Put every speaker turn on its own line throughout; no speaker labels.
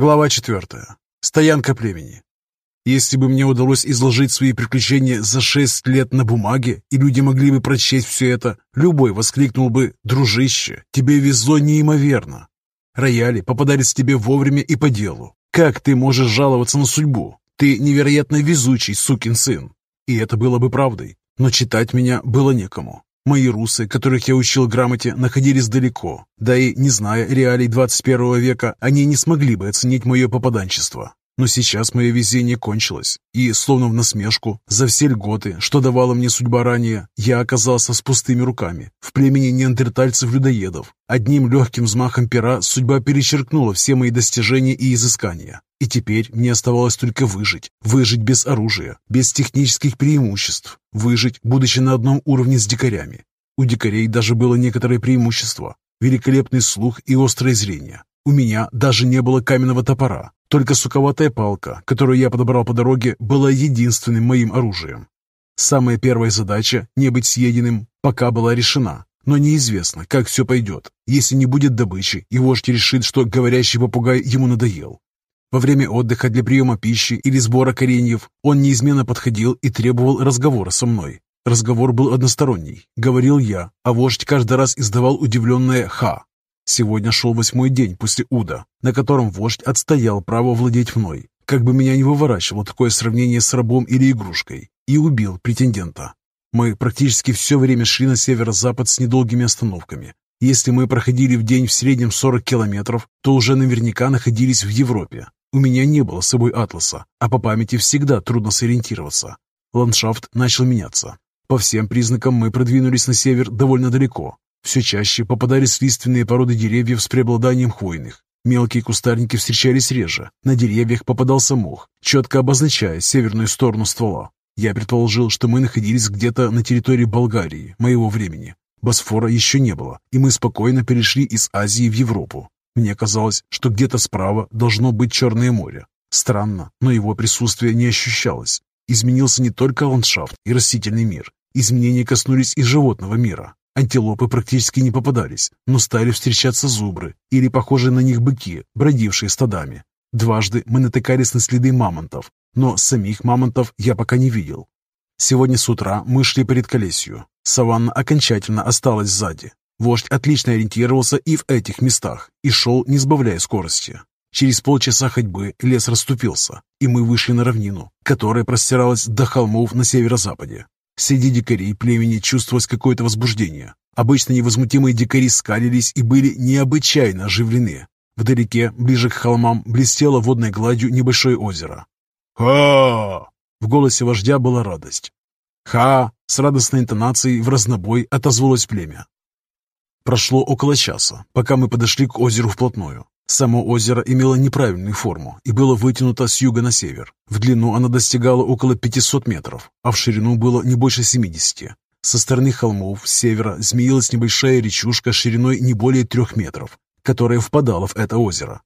Глава 4. Стоянка племени. Если бы мне удалось изложить свои приключения за шесть лет на бумаге, и люди могли бы прочесть все это, любой воскликнул бы «Дружище, тебе везло неимоверно». Рояли попадались тебе вовремя и по делу. Как ты можешь жаловаться на судьбу? Ты невероятно везучий сукин сын. И это было бы правдой, но читать меня было некому. Мои русы, которых я учил грамоте, находились далеко, да и, не зная реалий 21 века, они не смогли бы оценить мое попаданчество. Но сейчас мое везение кончилось, и, словно в насмешку, за все льготы, что давала мне судьба ранее, я оказался с пустыми руками, в племени неандертальцев-людоедов. Одним легким взмахом пера судьба перечеркнула все мои достижения и изыскания. И теперь мне оставалось только выжить. Выжить без оружия, без технических преимуществ. Выжить, будучи на одном уровне с дикарями. У дикарей даже было некоторое преимущество. Великолепный слух и острое зрение. У меня даже не было каменного топора. Только суковатая палка, которую я подобрал по дороге, была единственным моим оружием. Самая первая задача – не быть съеденным – пока была решена. Но неизвестно, как все пойдет. Если не будет добычи, и вождь решит, что говорящий попугай ему надоел. Во время отдыха для приема пищи или сбора кореньев он неизменно подходил и требовал разговора со мной. Разговор был односторонний. Говорил я, а вождь каждый раз издавал удивленное «ха». Сегодня шел восьмой день после Уда, на котором вождь отстоял право владеть мной, как бы меня не выворачивало такое сравнение с рабом или игрушкой, и убил претендента. Мы практически все время шли на северо-запад с недолгими остановками. Если мы проходили в день в среднем 40 километров, то уже наверняка находились в Европе, у меня не было с собой атласа, а по памяти всегда трудно сориентироваться. Ландшафт начал меняться. По всем признакам мы продвинулись на север довольно далеко. Все чаще попадались лиственные породы деревьев с преобладанием хвойных. Мелкие кустарники встречались реже. На деревьях попадался мох, четко обозначая северную сторону ствола. Я предположил, что мы находились где-то на территории Болгарии, моего времени. Босфора еще не было, и мы спокойно перешли из Азии в Европу. Мне казалось, что где-то справа должно быть Черное море. Странно, но его присутствие не ощущалось. Изменился не только ландшафт и растительный мир. Изменения коснулись и животного мира. Антилопы практически не попадались, но стали встречаться зубры или похожие на них быки, бродившие стадами. Дважды мы натыкались на следы мамонтов, но самих мамонтов я пока не видел. Сегодня с утра мы шли по редколесью. Саванна окончательно осталась сзади. Вождь отлично ориентировался и в этих местах, и шел, не сбавляя скорости. Через полчаса ходьбы лес расступился, и мы вышли на равнину, которая простиралась до холмов на северо-западе. Среди дикарей племени чувствовалось какое-то возбуждение. Обычно невозмутимые дикари скалились и были необычайно оживлены. Вдалеке, ближе к холмам, блестело водной гладью небольшое озеро. «Ха!» В голосе вождя была радость. «Ха!» С радостной интонацией в разнобой отозвалось племя. Прошло около часа, пока мы подошли к озеру вплотную. Само озеро имело неправильную форму и было вытянуто с юга на север. В длину оно достигало около 500 метров, а в ширину было не больше 70. Со стороны холмов с севера змеилась небольшая речушка шириной не более трех метров, которая впадала в это озеро.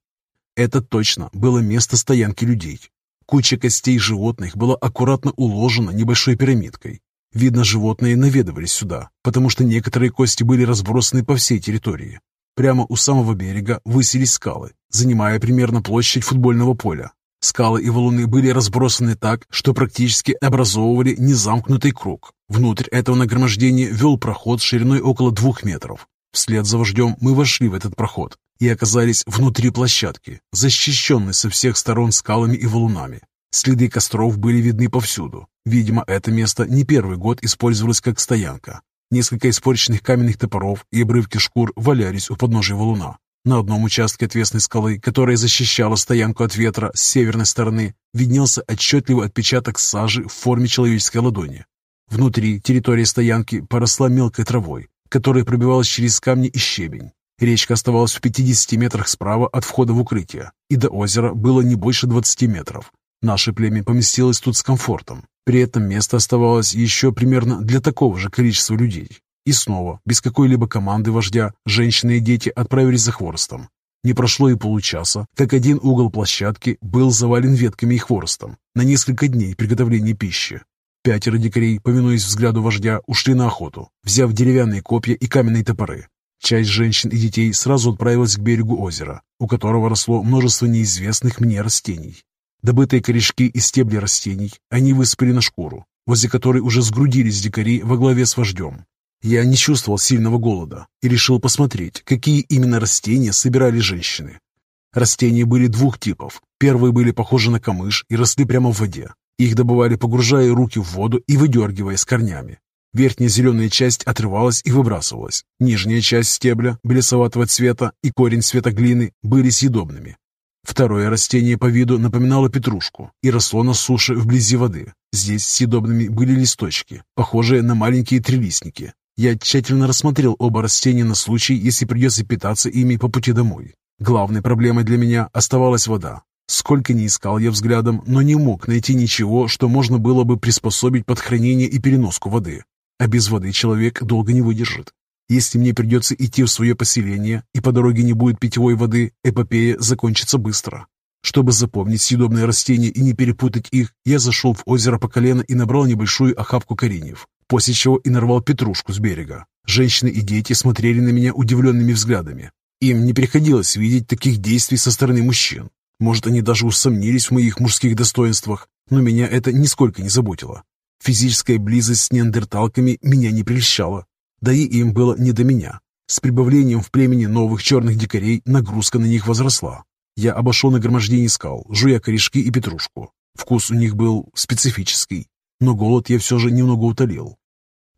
Это точно было место стоянки людей. Куча костей животных была аккуратно уложена небольшой пирамидкой, Видно, животные наведывались сюда, потому что некоторые кости были разбросаны по всей территории. Прямо у самого берега высились скалы, занимая примерно площадь футбольного поля. Скалы и валуны были разбросаны так, что практически образовывали незамкнутый круг. Внутрь этого нагромождения вел проход шириной около двух метров. Вслед за вождем мы вошли в этот проход и оказались внутри площадки, защищенной со всех сторон скалами и валунами. Следы костров были видны повсюду. Видимо, это место не первый год использовалось как стоянка. Несколько испорченных каменных топоров и обрывки шкур валялись у подножия валуна. На одном участке отвесной скалы, которая защищала стоянку от ветра с северной стороны, виднелся отчетливый отпечаток сажи в форме человеческой ладони. Внутри территория стоянки поросла мелкой травой, которая пробивалась через камни и щебень. Речка оставалась в 50 метрах справа от входа в укрытие, и до озера было не больше 20 метров. Наше племя поместилось тут с комфортом. При этом место оставалось еще примерно для такого же количества людей. И снова, без какой-либо команды вождя, женщины и дети отправились за хворостом. Не прошло и получаса, как один угол площадки был завален ветками и хворостом на несколько дней приготовления пищи. Пятеро дикарей, повинуясь взгляду вождя, ушли на охоту, взяв деревянные копья и каменные топоры. Часть женщин и детей сразу отправилась к берегу озера, у которого росло множество неизвестных мне растений. Добытые корешки и стебли растений они высыпали на шкуру, возле которой уже сгрудились дикари во главе с вождем. Я не чувствовал сильного голода и решил посмотреть, какие именно растения собирали женщины. Растения были двух типов. Первые были похожи на камыш и росли прямо в воде. Их добывали, погружая руки в воду и выдергивая с корнями. Верхняя зеленая часть отрывалась и выбрасывалась. Нижняя часть стебля, белесоватого цвета, и корень цвета глины были съедобными. Второе растение по виду напоминало петрушку и росло на суше вблизи воды. Здесь съедобными были листочки, похожие на маленькие трилистники. Я тщательно рассмотрел оба растения на случай, если придется питаться ими по пути домой. Главной проблемой для меня оставалась вода. Сколько ни искал я взглядом, но не мог найти ничего, что можно было бы приспособить под хранение и переноску воды. А без воды человек долго не выдержит. Если мне придется идти в свое поселение, и по дороге не будет питьевой воды, эпопея закончится быстро. Чтобы запомнить съедобные растения и не перепутать их, я зашел в озеро по колено и набрал небольшую охапку кореньев, после чего и нарвал петрушку с берега. Женщины и дети смотрели на меня удивленными взглядами. Им не приходилось видеть таких действий со стороны мужчин. Может, они даже усомнились в моих мужских достоинствах, но меня это нисколько не заботило. Физическая близость с неандерталками меня не прельщала да и им было не до меня. С прибавлением в племени новых черных дикарей нагрузка на них возросла. Я обошел нагромождение скал, жуя корешки и петрушку. Вкус у них был специфический, но голод я все же немного утолил.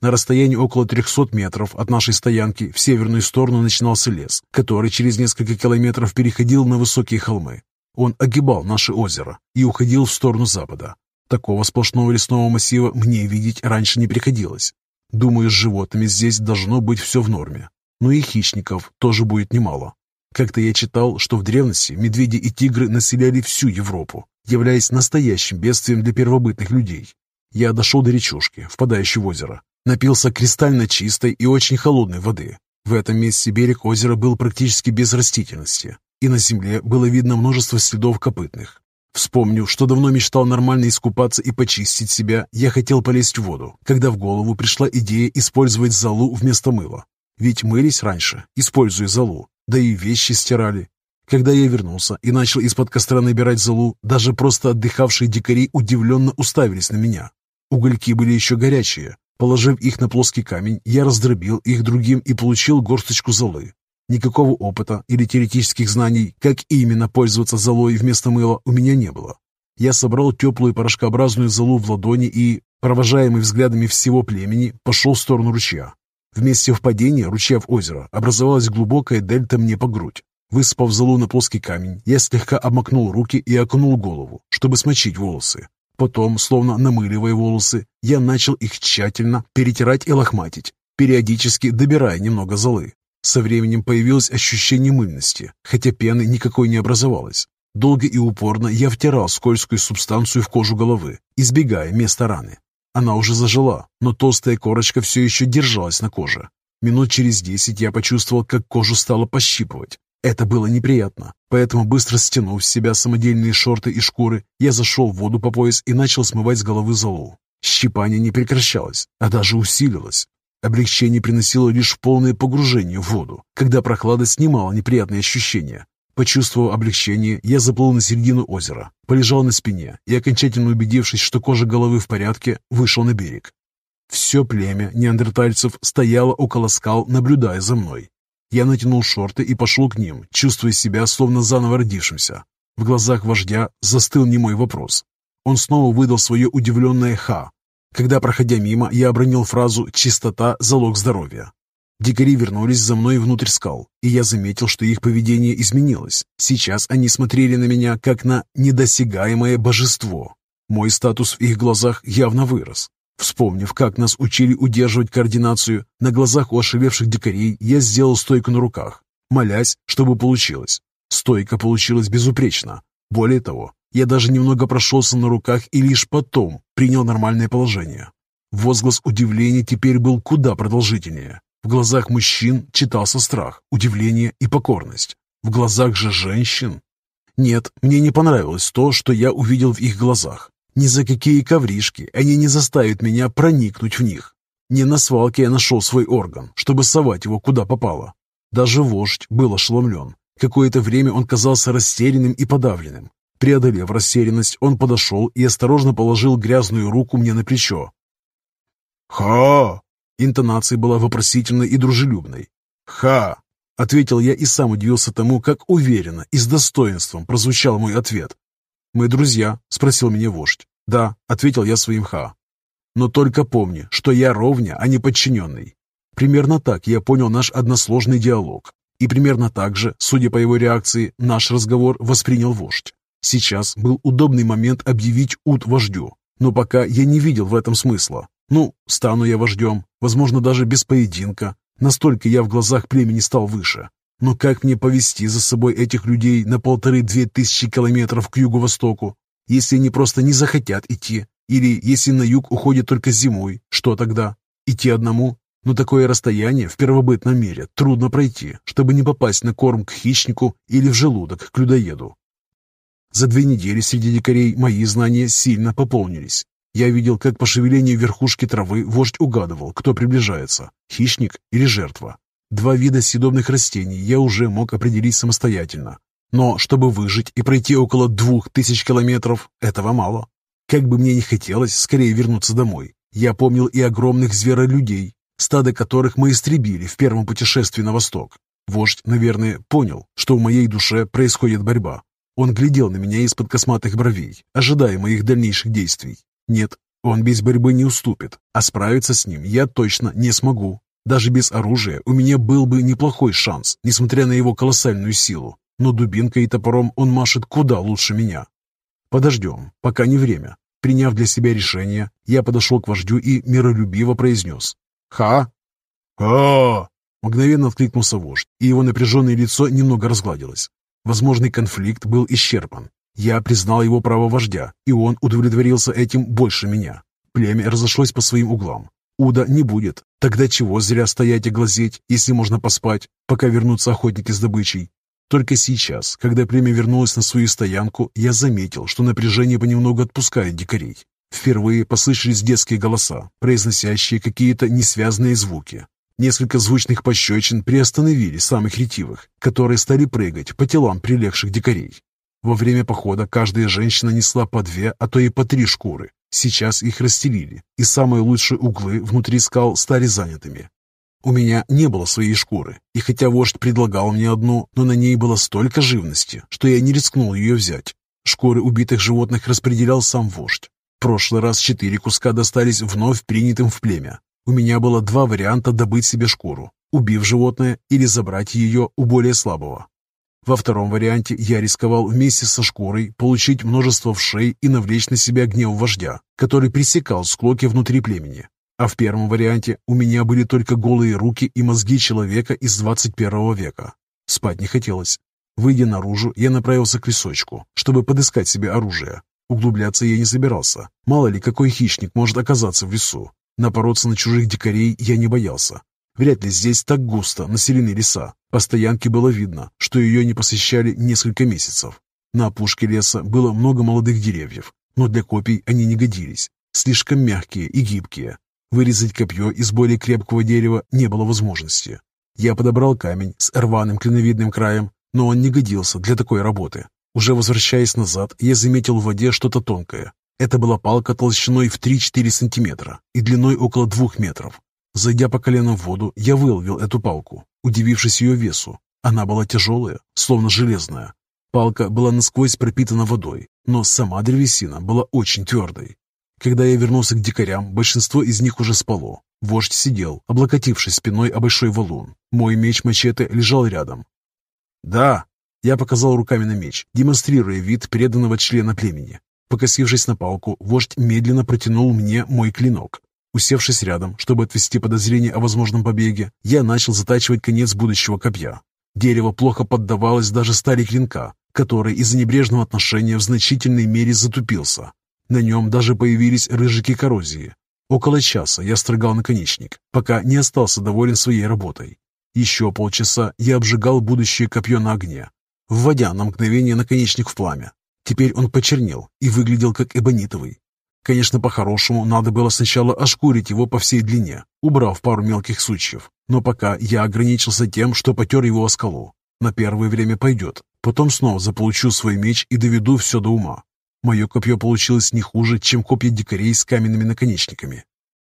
На расстоянии около 300 метров от нашей стоянки в северную сторону начинался лес, который через несколько километров переходил на высокие холмы. Он огибал наше озеро и уходил в сторону запада. Такого сплошного лесного массива мне видеть раньше не приходилось. Думаю, с животными здесь должно быть все в норме. Но и хищников тоже будет немало. Как-то я читал, что в древности медведи и тигры населяли всю Европу, являясь настоящим бедствием для первобытных людей. Я дошел до речушки, впадающей в озеро, напился кристально чистой и очень холодной воды. В этом месте берег озера был практически без растительности, и на земле было видно множество следов копытных. Вспомнив, что давно мечтал нормально искупаться и почистить себя, я хотел полезть в воду, когда в голову пришла идея использовать золу вместо мыла. Ведь мылись раньше, используя золу, да и вещи стирали. Когда я вернулся и начал из-под костра набирать золу, даже просто отдыхавшие дикари удивленно уставились на меня. Угольки были еще горячие. Положив их на плоский камень, я раздробил их другим и получил горсточку золы. Никакого опыта или теоретических знаний, как именно пользоваться золой вместо мыла, у меня не было. Я собрал теплую порошкообразную золу в ладони и, провожаемый взглядами всего племени, пошел в сторону ручья. В месте впадения ручья в озеро образовалась глубокая дельта мне по грудь. Высыпав золу на плоский камень, я слегка обмакнул руки и окунул голову, чтобы смочить волосы. Потом, словно намыливая волосы, я начал их тщательно перетирать и лохматить, периодически добирая немного золы. Со временем появилось ощущение мыльности, хотя пены никакой не образовалось. Долго и упорно я втирал скользкую субстанцию в кожу головы, избегая места раны. Она уже зажила, но толстая корочка все еще держалась на коже. Минут через десять я почувствовал, как кожу стало пощипывать. Это было неприятно, поэтому быстро стянув с себя самодельные шорты и шкуры, я зашел в воду по пояс и начал смывать с головы золу. Щипание не прекращалось, а даже усилилось. Облегчение приносило лишь полное погружение в воду, когда прохлада снимала неприятные ощущения. Почувствовав облегчение, я заплыл на середину озера, полежал на спине и, окончательно убедившись, что кожа головы в порядке, вышел на берег. Все племя неандертальцев стояло около скал, наблюдая за мной. Я натянул шорты и пошел к ним, чувствуя себя словно заново родившимся. В глазах вождя застыл немой вопрос. Он снова выдал свое удивленное «ха», когда, проходя мимо, я обронил фразу «чистота – залог здоровья». Дикари вернулись за мной внутрь скал, и я заметил, что их поведение изменилось. Сейчас они смотрели на меня, как на недосягаемое божество. Мой статус в их глазах явно вырос. Вспомнив, как нас учили удерживать координацию, на глазах у ошалевших дикарей я сделал стойку на руках, молясь, чтобы получилось. Стойка получилась безупречно. Более того, я даже немного прошелся на руках и лишь потом принял нормальное положение. Возглас удивления теперь был куда продолжительнее. В глазах мужчин читался страх, удивление и покорность. В глазах же женщин... Нет, мне не понравилось то, что я увидел в их глазах. Ни за какие ковришки они не заставят меня проникнуть в них. Не на свалке я нашел свой орган, чтобы совать его куда попало. Даже вождь был ошеломлен. Какое-то время он казался растерянным и подавленным. Преодолев растерянность, он подошел и осторожно положил грязную руку мне на плечо. «Ха!» Интонация была вопросительной и дружелюбной. «Ха!» — ответил я и сам удивился тому, как уверенно и с достоинством прозвучал мой ответ. «Мы друзья?» — спросил меня вождь. «Да», — ответил я своим «ха». «Но только помни, что я ровня, а не подчиненный». Примерно так я понял наш односложный диалог. И примерно так же, судя по его реакции, наш разговор воспринял вождь. Сейчас был удобный момент объявить ут вождю, но пока я не видел в этом смысла. Ну, стану я вождем, возможно, даже без поединка. Настолько я в глазах племени стал выше. Но как мне повести за собой этих людей на полторы-две тысячи километров к юго-востоку, если они просто не захотят идти? Или если на юг уходят только зимой, что тогда? Идти одному? Но такое расстояние в первобытном мире трудно пройти, чтобы не попасть на корм к хищнику или в желудок к людоеду. За две недели среди дикарей мои знания сильно пополнились. Я видел, как по шевелению верхушки травы вождь угадывал, кто приближается – хищник или жертва. Два вида съедобных растений я уже мог определить самостоятельно. Но чтобы выжить и пройти около двух тысяч километров, этого мало. Как бы мне ни хотелось скорее вернуться домой, я помнил и огромных зверолюдей, стадо которых мы истребили в первом путешествии на восток. Вождь, наверное, понял, что в моей душе происходит борьба. Он глядел на меня из-под косматых бровей, ожидая моих дальнейших действий. Нет, он без борьбы не уступит, а справиться с ним я точно не смогу. Даже без оружия у меня был бы неплохой шанс, несмотря на его колоссальную силу. Но дубинкой и топором он машет куда лучше меня. Подождем, пока не время. Приняв для себя решение, я подошел к вождю и миролюбиво произнес. «Ха!» «Ха!» Мгновенно откликнулся вождь, и его напряженное лицо немного разгладилось. Возможный конфликт был исчерпан. Я признал его право вождя, и он удовлетворился этим больше меня. Племя разошлось по своим углам. Уда не будет. Тогда чего зря стоять и глазеть, если можно поспать, пока вернутся охотники с добычей? Только сейчас, когда племя вернулось на свою стоянку, я заметил, что напряжение понемногу отпускает дикарей. Впервые послышались детские голоса, произносящие какие-то несвязные звуки. Несколько звучных пощечин приостановили самых ретивых, которые стали прыгать по телам прилегших дикарей. Во время похода каждая женщина несла по две, а то и по три шкуры. Сейчас их расстелили, и самые лучшие углы внутри скал стали занятыми. У меня не было своей шкуры, и хотя вождь предлагал мне одну, но на ней было столько живности, что я не рискнул ее взять. Шкуры убитых животных распределял сам вождь. В прошлый раз четыре куска достались вновь принятым в племя. У меня было два варианта добыть себе шкуру, убив животное или забрать ее у более слабого. Во втором варианте я рисковал вместе со шкурой получить множество вшей и навлечь на себя гнев вождя, который пресекал склоки внутри племени. А в первом варианте у меня были только голые руки и мозги человека из 21 века. Спать не хотелось. Выйдя наружу, я направился к лесочку, чтобы подыскать себе оружие. Углубляться я не собирался. Мало ли, какой хищник может оказаться в лесу. Напороться на чужих дикарей я не боялся. Вряд ли здесь так густо населены леса. По стоянке было видно, что ее не посещали несколько месяцев. На опушке леса было много молодых деревьев, но для копий они не годились. Слишком мягкие и гибкие. Вырезать копье из более крепкого дерева не было возможности. Я подобрал камень с рваным клиновидным краем, но он не годился для такой работы. Уже возвращаясь назад, я заметил в воде что-то тонкое. Это была палка толщиной в 3-4 сантиметра и длиной около 2 метров. Зайдя по колено в воду, я выловил эту палку, удивившись ее весу. Она была тяжелая, словно железная. Палка была насквозь пропитана водой, но сама древесина была очень твердой. Когда я вернулся к дикарям, большинство из них уже спало. Вождь сидел, облокотившись спиной о большой валун. Мой меч-мачете лежал рядом. «Да!» — я показал руками на меч, демонстрируя вид преданного члена племени. Покосившись на палку, вождь медленно протянул мне мой клинок. Усевшись рядом, чтобы отвести подозрение о возможном побеге, я начал затачивать конец будущего копья. Дерево плохо поддавалось даже стали клинка, который из-за небрежного отношения в значительной мере затупился. На нем даже появились рыжики коррозии. Около часа я строгал наконечник, пока не остался доволен своей работой. Еще полчаса я обжигал будущее копье на огне, вводя на мгновение наконечник в пламя. Теперь он почернел и выглядел как эбонитовый. Конечно, по-хорошему, надо было сначала ошкурить его по всей длине, убрав пару мелких сучьев. Но пока я ограничился тем, что потер его о скалу. На первое время пойдет. Потом снова заполучу свой меч и доведу все до ума. Мое копье получилось не хуже, чем копья дикарей с каменными наконечниками.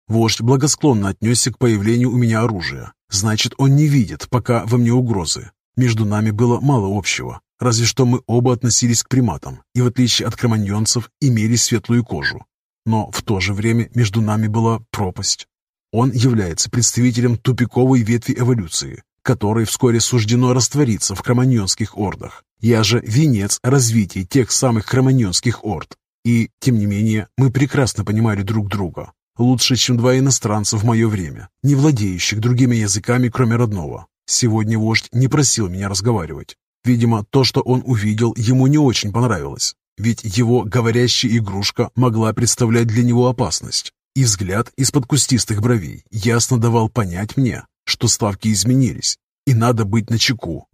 Вождь благосклонно отнесся к появлению у меня оружия. Значит, он не видит пока во мне угрозы. Между нами было мало общего, разве что мы оба относились к приматам и, в отличие от кроманьонцев, имели светлую кожу. Но в то же время между нами была пропасть. Он является представителем тупиковой ветви эволюции, которой вскоре суждено раствориться в кроманьонских ордах. Я же венец развития тех самых кроманьонских орд. И, тем не менее, мы прекрасно понимали друг друга. Лучше, чем два иностранца в мое время, не владеющих другими языками, кроме родного. Сегодня вождь не просил меня разговаривать. Видимо, то, что он увидел, ему не очень понравилось ведь его говорящая игрушка могла представлять для него опасность. И взгляд из-под кустистых бровей ясно давал понять мне, что ставки изменились, и надо быть начеку,